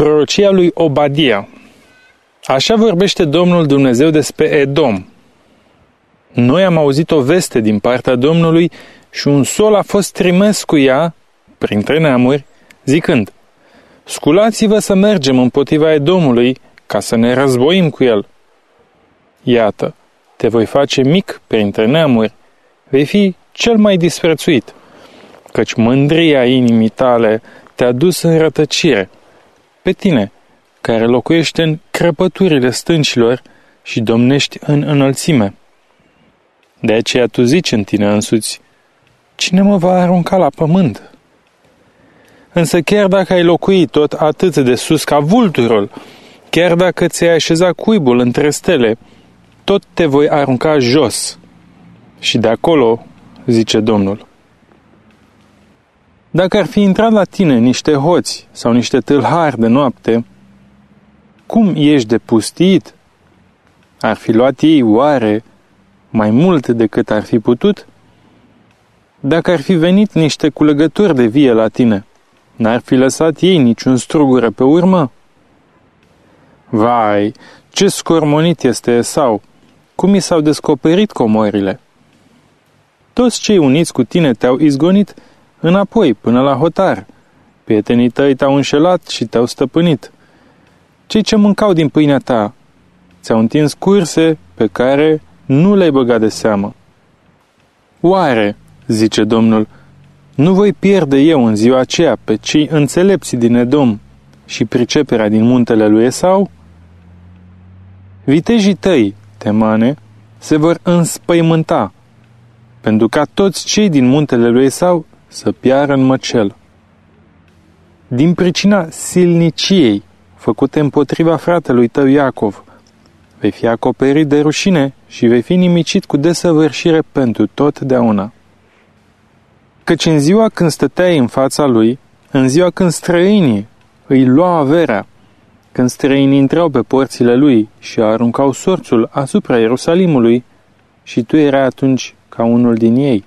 Prorocia lui Obadia Așa vorbește Domnul Dumnezeu despre Edom. Noi am auzit o veste din partea Domnului și un sol a fost trimis cu ea, printre neamuri, zicând, Sculați-vă să mergem împotriva Edomului, ca să ne războim cu el. Iată, te voi face mic printre neamuri, vei fi cel mai disprețuit, căci mândria inimii tale te-a dus în rătăcire pe tine, care locuiești în crăpăturile stâncilor și domnești în înălțime. De aceea tu zici în tine însuți, cine mă va arunca la pământ? Însă chiar dacă ai locui tot atât de sus ca vulturul, chiar dacă ți-ai așezat cuibul între stele, tot te voi arunca jos. Și de acolo, zice Domnul. Dacă ar fi intrat la tine niște hoți sau niște tâlhari de noapte, cum ești de pustit? Ar fi luat ei oare mai mult decât ar fi putut? Dacă ar fi venit niște culegături de vie la tine, n-ar fi lăsat ei niciun strugură pe urmă? Vai, ce scormonit este Esau! Cum i s-au descoperit comorile? Toți cei uniți cu tine te-au izgonit înapoi, până la hotar. Prietenii tăi te-au înșelat și te-au stăpânit. Cei ce mâncau din pâinea ta ți-au întins curse pe care nu le-ai băgat de seamă. Oare, zice Domnul, nu voi pierde eu în ziua aceea pe cei înțelepți din Edom și priceperea din muntele lui Esau? Vitejii tăi, temane, se vor înspăimânta, pentru ca toți cei din muntele lui Esau să piară în măcel. Din pricina silniciei făcute împotriva fratelui tău Iacov, vei fi acoperit de rușine și vei fi nimicit cu desăvârșire pentru totdeauna. Căci în ziua când stăteai în fața lui, în ziua când străinii îi luau averea, când străinii intrau pe porțile lui și aruncau sorțul asupra Ierusalimului, și tu erai atunci ca unul din ei.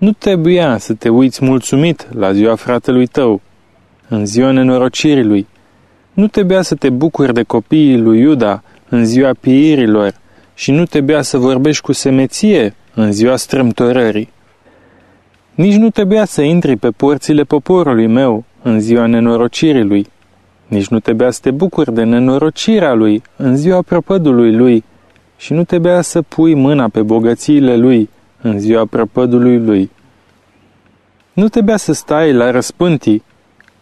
Nu trebuia să te uiți mulțumit la ziua fratelui tău, în ziua nenorocirii lui. Nu trebuia să te bucuri de copiii lui Iuda în ziua piirilor și nu trebuia să vorbești cu semeție în ziua strâmtorării. Nici nu trebuia să intri pe porțile poporului meu în ziua nenorocirii lui. Nici nu trebuia să te bucuri de nenorocirea lui în ziua prăpădului lui și nu trebuia să pui mâna pe bogățiile lui în ziua prăpădului lui. Nu trebuia să stai la răspântii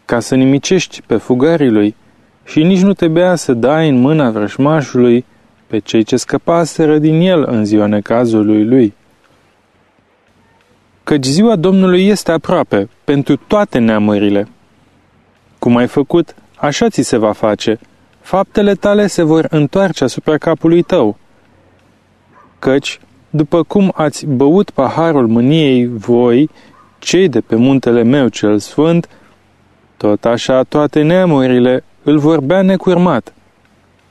ca să nimicești pe fugarii lui și nici nu trebuia să dai în mâna vrășmașului pe cei ce scăpaseră din el în ziua necazului lui. Căci ziua Domnului este aproape pentru toate neamările. Cum ai făcut, așa ți se va face. Faptele tale se vor întoarce asupra capului tău. Căci după cum ați băut paharul mâniei voi, cei de pe muntele meu cel sfânt, tot așa toate neamurile îl vorbea necurmat.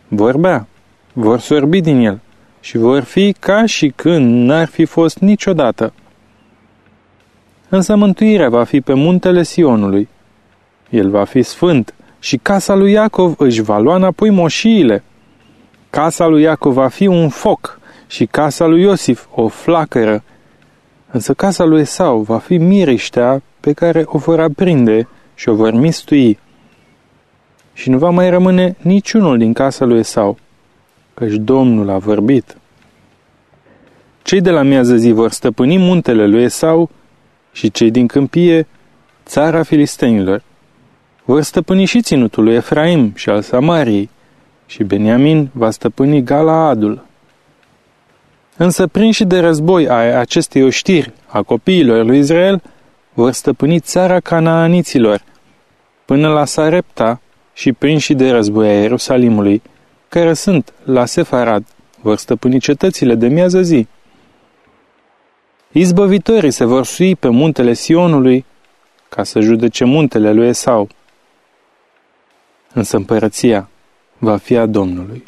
Vorbea, vor sorbi din el și vor fi ca și când n-ar fi fost niciodată. Însă mântuirea va fi pe muntele Sionului. El va fi sfânt și casa lui Iacov își va lua înapoi moșiile. Casa lui Iacov va fi un foc și casa lui Iosif o flacără, însă casa lui Esau va fi miriștea pe care o vor aprinde și o vor mistui. Și nu va mai rămâne niciunul din casa lui Esau, căci Domnul a vorbit. Cei de la miază zi vor stăpâni muntele lui Esau și cei din câmpie țara filistenilor. Vor stăpâni și ținutul lui Efraim și al Samariei și Beniamin va stăpâni Galaadul. Însă prinși de război a acestei oștiri a copiilor lui Israel, vor stăpâni țara canaaniților, până la Sarepta și prinși de război a Ierusalimului, care sunt la Sefarad, vor stăpâni cetățile de miază zi. Izbăvitorii se vor sui pe muntele Sionului ca să judece muntele lui Esau. Însă împărăția va fi a Domnului.